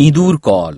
ইঁদুর কল